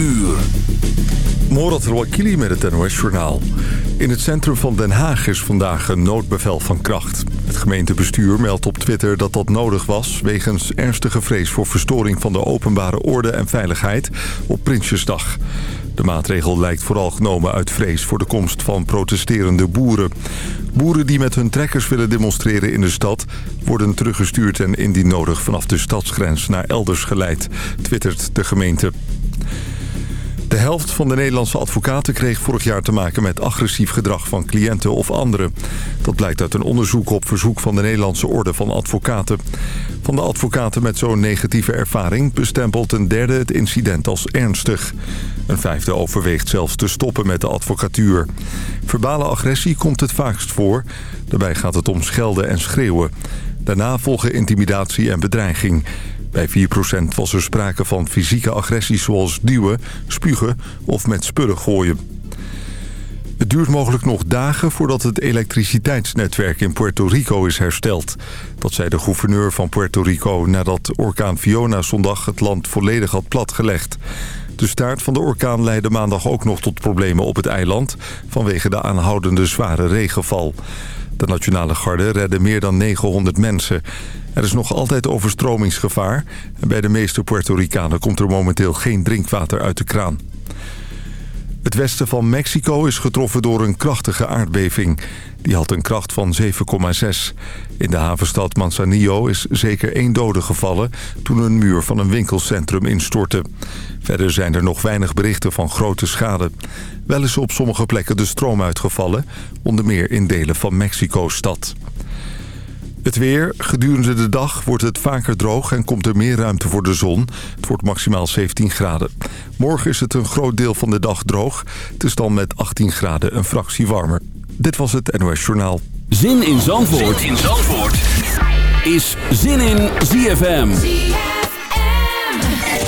uur. Morat Rouakili met het NOS Journaal. In het centrum van Den Haag is vandaag een noodbevel van kracht. Het gemeentebestuur meldt op Twitter dat dat nodig was... wegens ernstige vrees voor verstoring van de openbare orde en veiligheid op Prinsjesdag. De maatregel lijkt vooral genomen uit vrees voor de komst van protesterende boeren. Boeren die met hun trekkers willen demonstreren in de stad... worden teruggestuurd en indien nodig vanaf de stadsgrens naar elders geleid, twittert de gemeente. De helft van de Nederlandse advocaten kreeg vorig jaar te maken met agressief gedrag van cliënten of anderen. Dat blijkt uit een onderzoek op verzoek van de Nederlandse Orde van Advocaten. Van de advocaten met zo'n negatieve ervaring bestempelt een derde het incident als ernstig. Een vijfde overweegt zelfs te stoppen met de advocatuur. Verbale agressie komt het vaakst voor. Daarbij gaat het om schelden en schreeuwen. Daarna volgen intimidatie en bedreiging. Bij 4% was er sprake van fysieke agressies zoals duwen, spugen of met spullen gooien. Het duurt mogelijk nog dagen voordat het elektriciteitsnetwerk in Puerto Rico is hersteld. Dat zei de gouverneur van Puerto Rico nadat orkaan Fiona zondag het land volledig had platgelegd. De staart van de orkaan leidde maandag ook nog tot problemen op het eiland... vanwege de aanhoudende zware regenval. De Nationale Garde redde meer dan 900 mensen. Er is nog altijd overstromingsgevaar. En bij de meeste Puerto Ricanen komt er momenteel geen drinkwater uit de kraan. Het westen van Mexico is getroffen door een krachtige aardbeving. Die had een kracht van 7,6. In de havenstad Manzanillo is zeker één dode gevallen... toen een muur van een winkelcentrum instortte. Verder zijn er nog weinig berichten van grote schade. Wel is op sommige plekken de stroom uitgevallen... onder meer in delen van Mexico-stad. Het weer. Gedurende de dag wordt het vaker droog en komt er meer ruimte voor de zon. Het wordt maximaal 17 graden. Morgen is het een groot deel van de dag droog. Het is dan met 18 graden een fractie warmer. Dit was het NOS Journaal. Zin in Zandvoort, zin in Zandvoort. is Zin in ZFM. ZFM.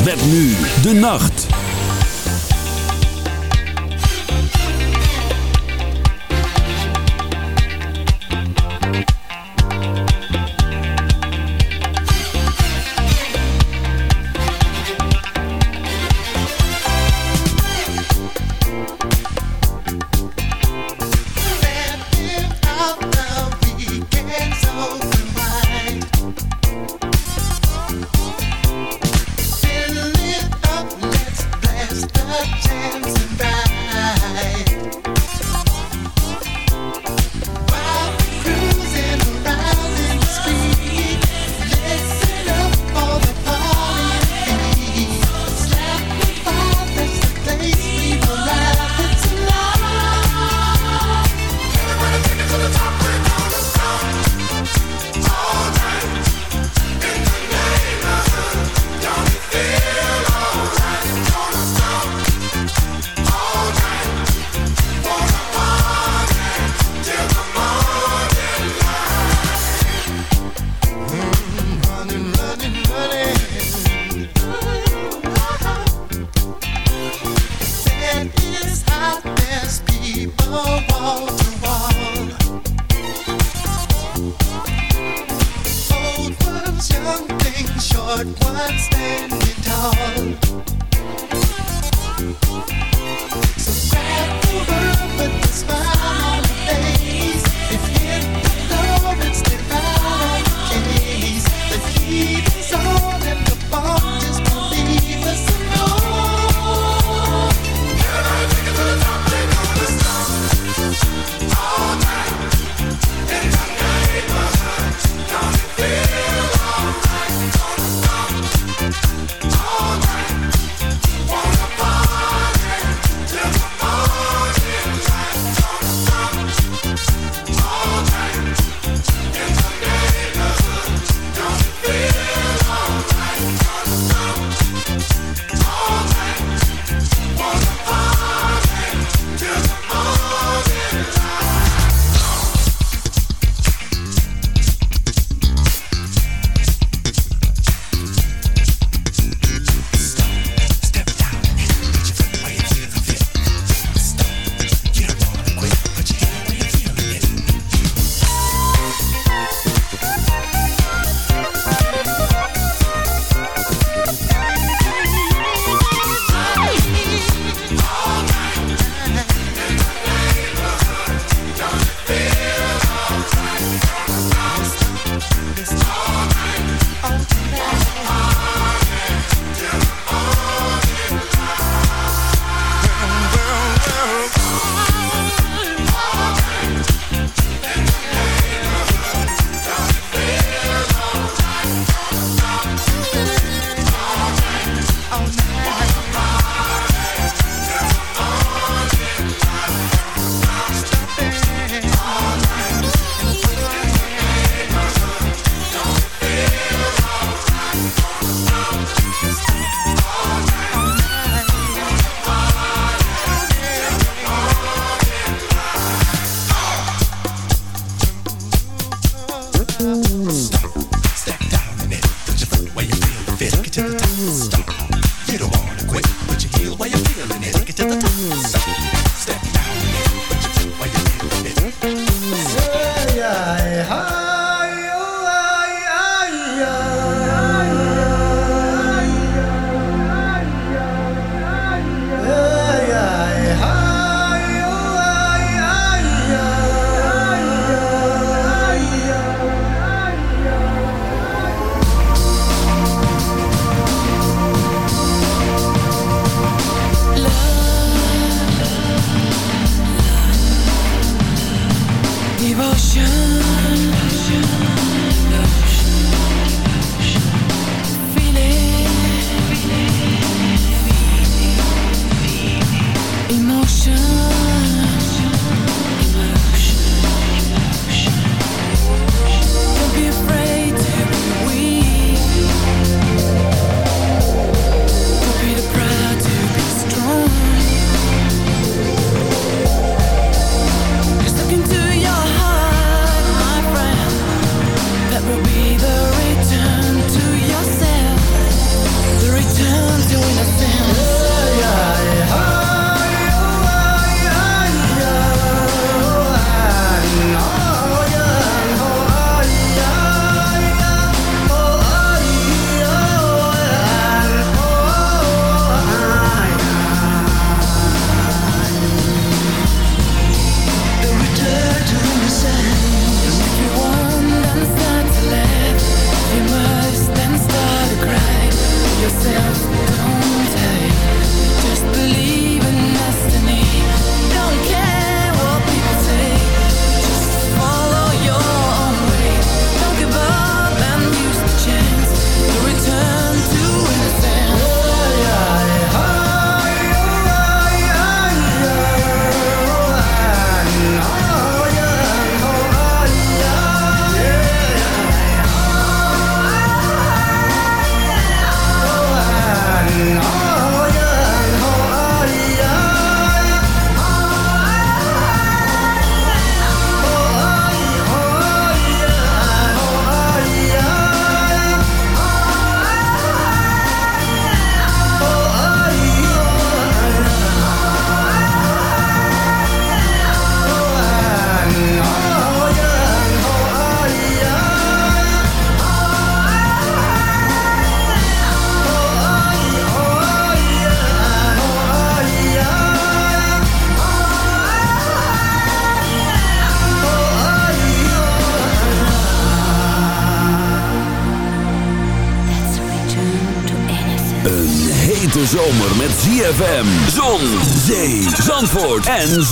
Met nu de nacht. En.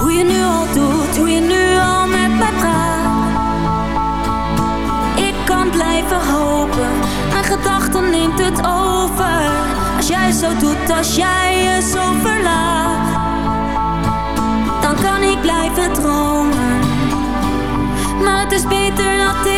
Hoe je nu al doet, hoe je nu al met me praat. Ik kan blijven hopen, mijn gedachten neemt het. Zo doet, als jij je zo verlaat, dan kan ik blijven dromen. Maar het is beter dat ik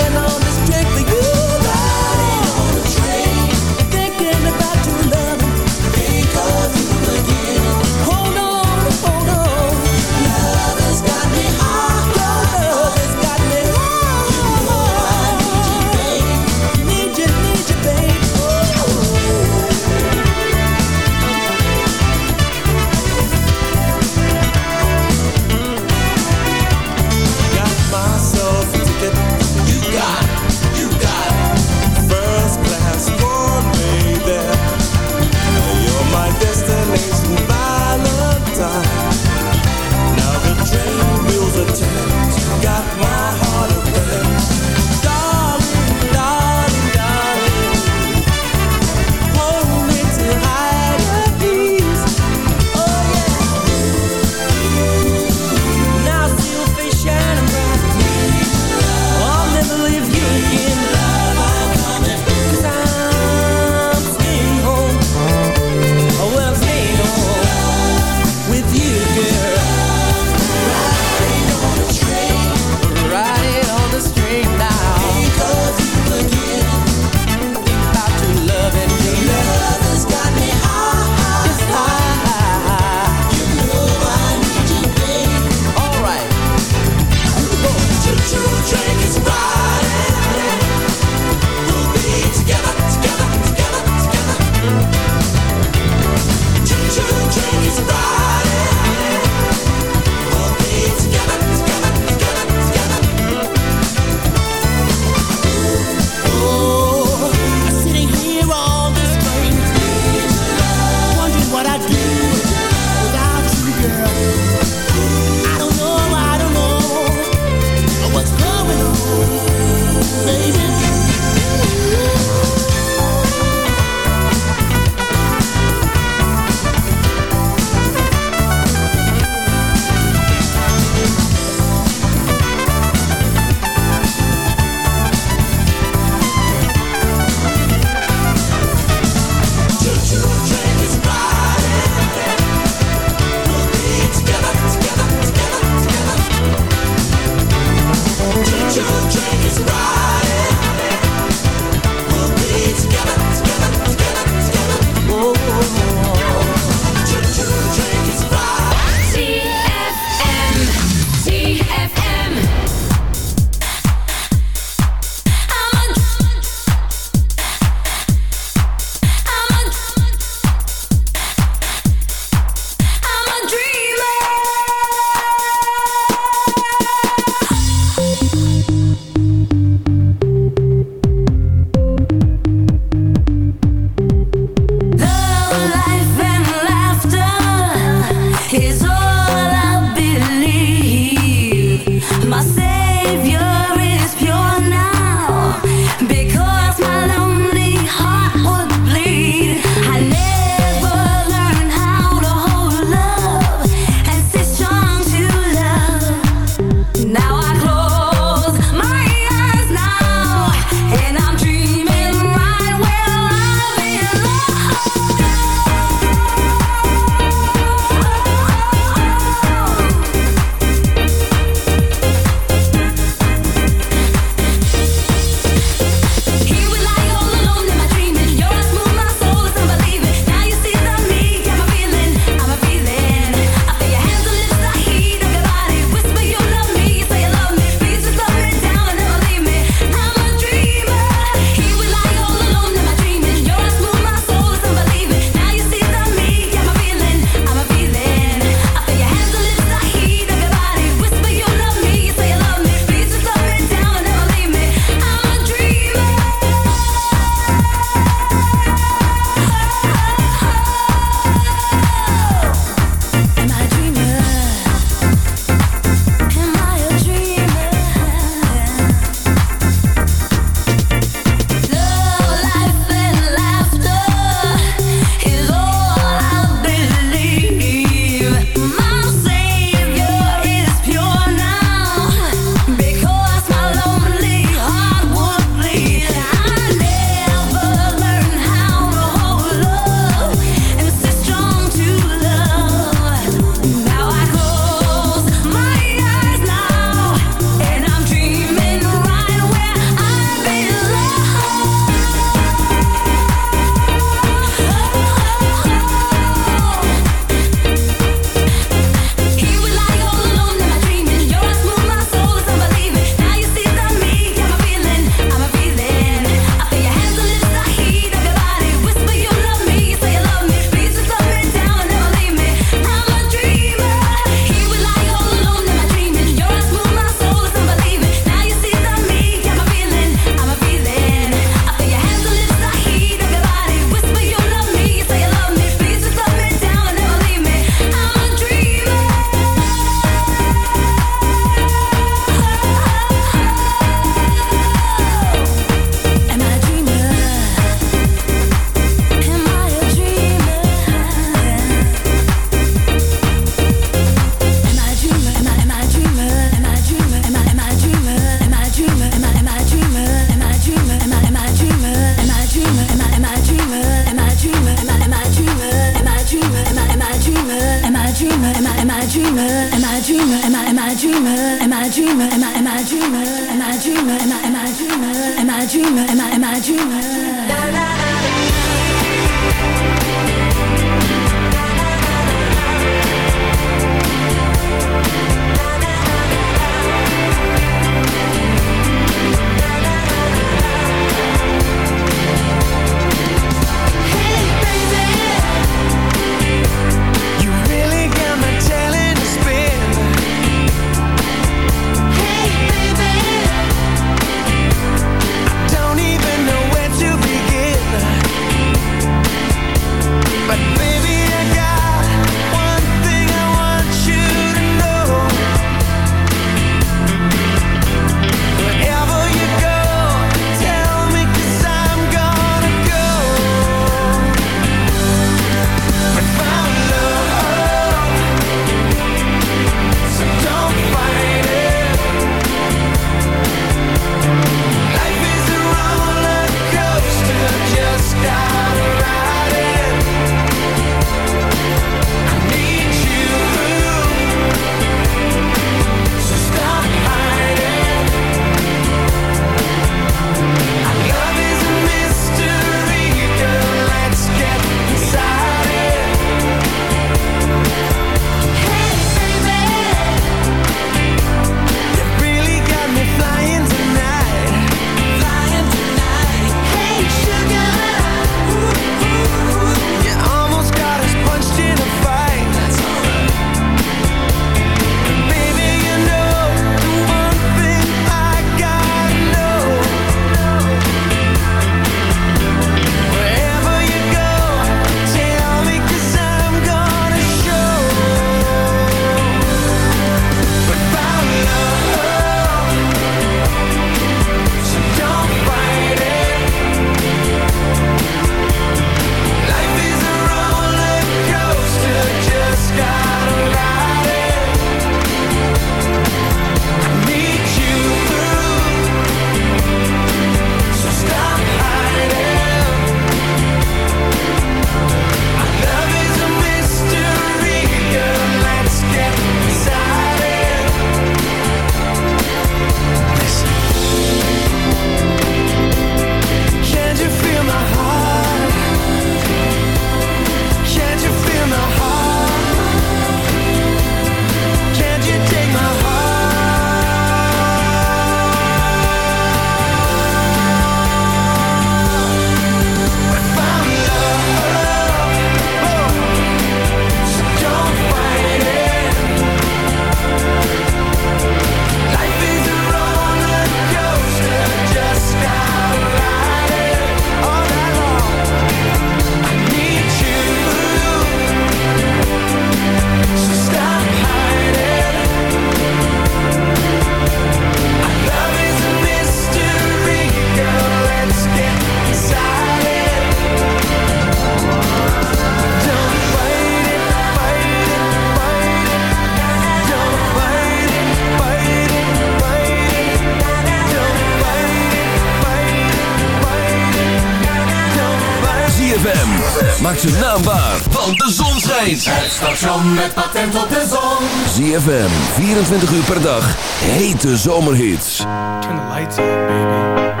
station met patent op de zon. ZFM, 24 uur per dag, hete zomerhits. Turn the lights up, baby.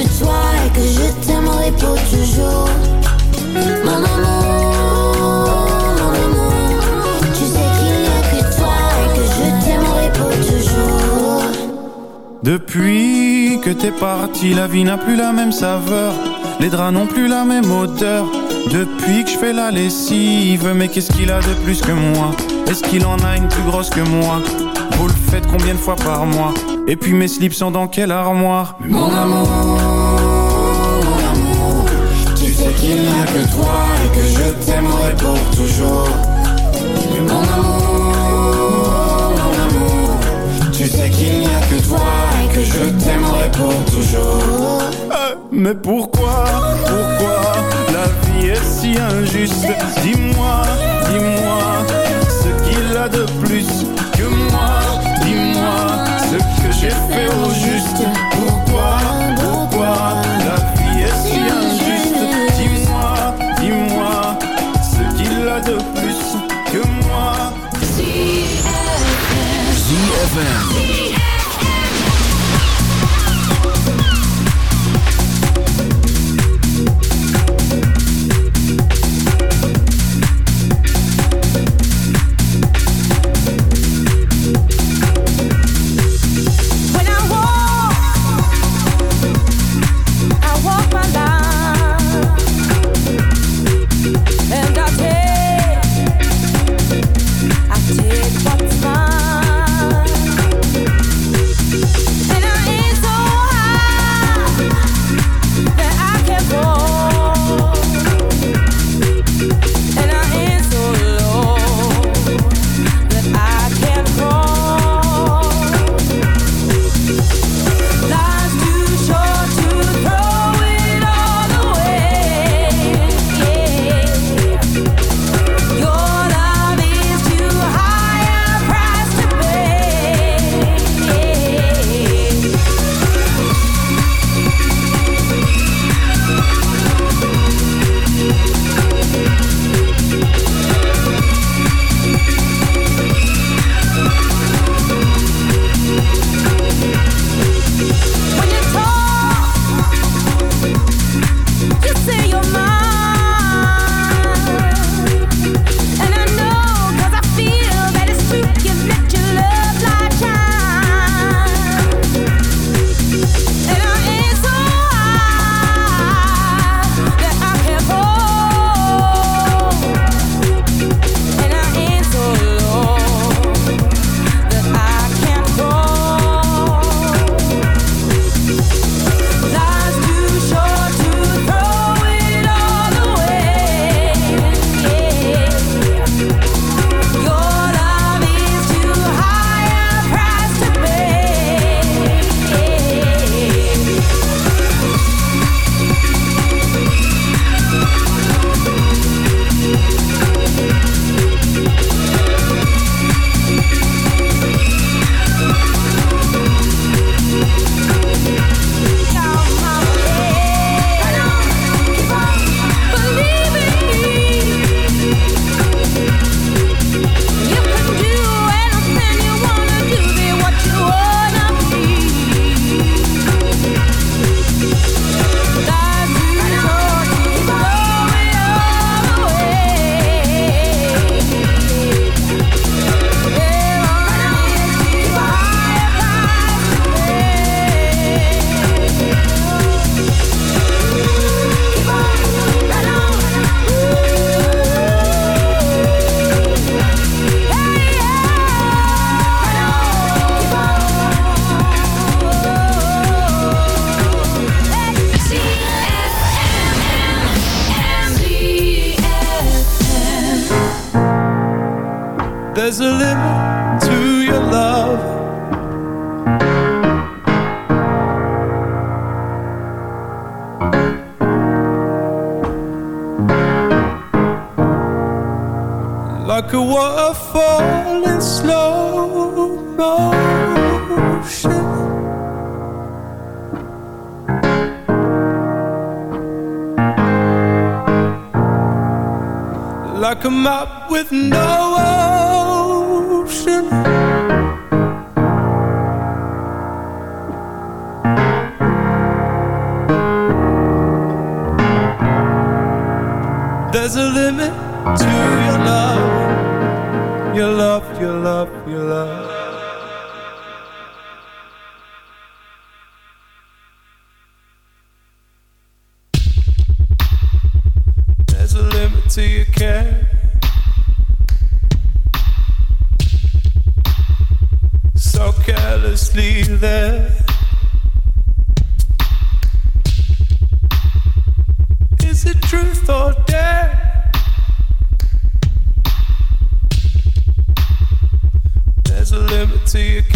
qu'il n'y a que toi et que je t'aimerai pour toujours. Mon amour. Depuis que t'es parti, la vie n'a plus la même saveur. Les draps n'ont plus la même odeur. Depuis que je fais la lessive, mais qu'est-ce qu'il a de plus que moi? Est-ce qu'il en a une plus grosse que moi? Faites combien de fois par mois Et puis mes slips sont dans quelle armoire Mon amour, mon amour, tu sais qu'il n'y a que toi et que je t'aimerai pour toujours. mon amour, mon amour, tu sais qu'il n'y a que toi que je t'aimerai pour toujours. Euh, mais pourquoi, pourquoi la vie est si injuste? Dis-moi, dis-moi ce qu'il a de plus j'ai fait au juste. Pourquoi, pourquoi la vie est si injuste Dis-moi, dis-moi ce qu'il a de plus que moi. ZFM.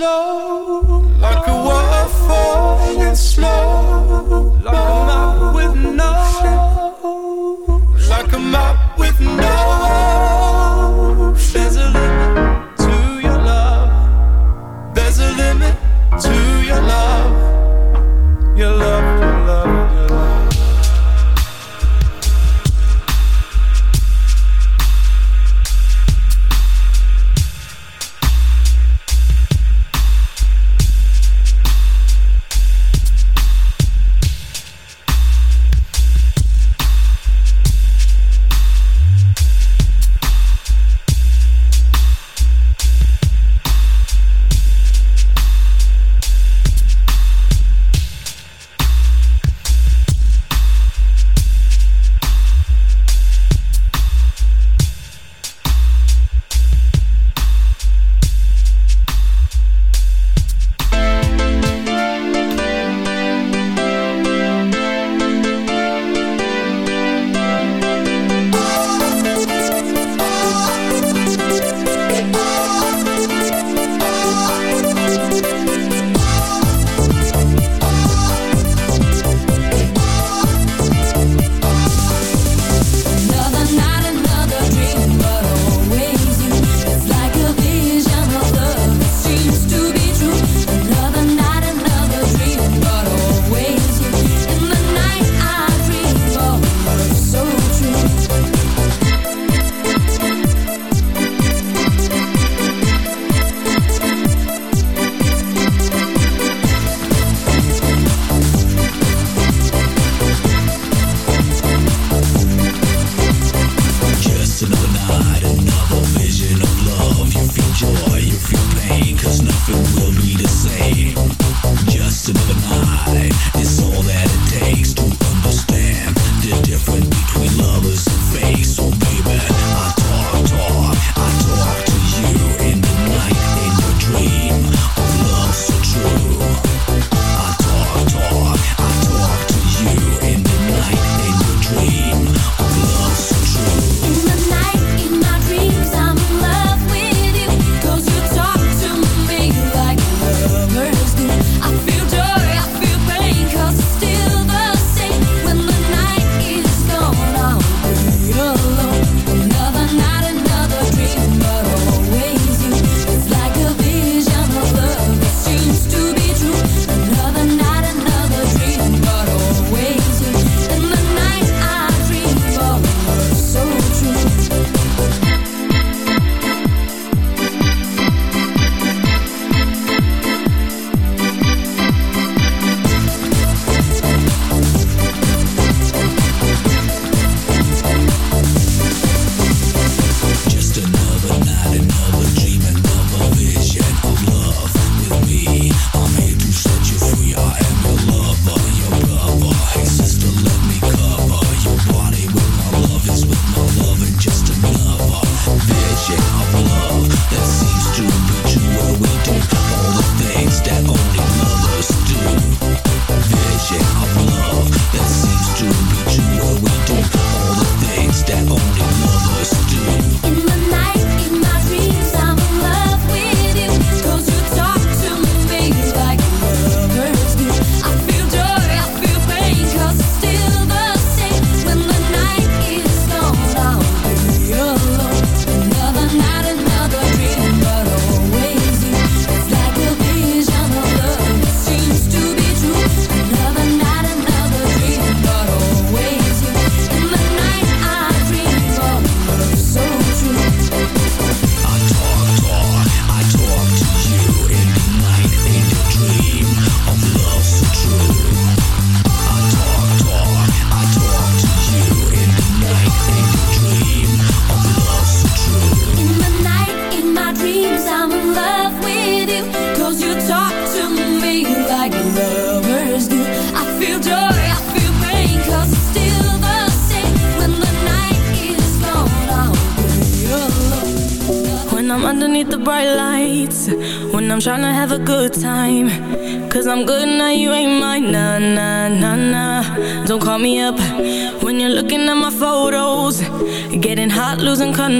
slow.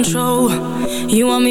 control. You want me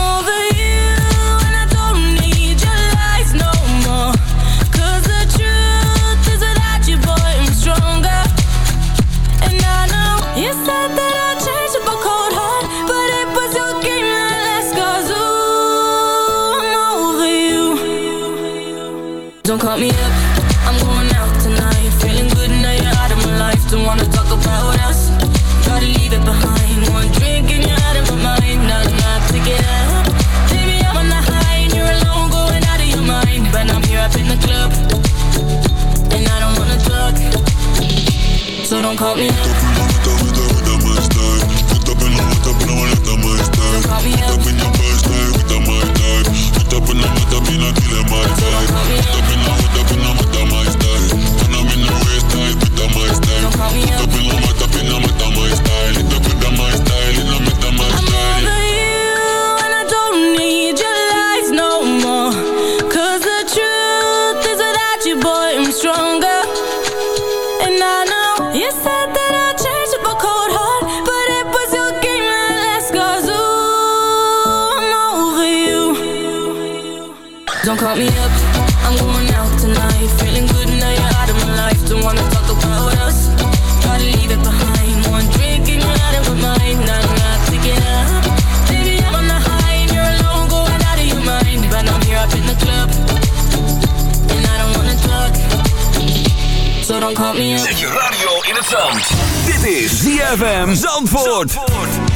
call me. I'm going out tonight. Feeling good now you're out of my life. Don't wanna talk about us. Try to leave it behind. One drink out of my mind. Not not picking up. On the high you're alone, going out of your mind. But I'm here up in the club, and I don't wanna talk. So don't call me up. Zet je radio in het zand. Dit is ZFM Zandvoort.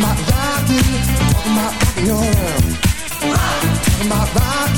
talking about riding, talking about fucking your around. Talking about.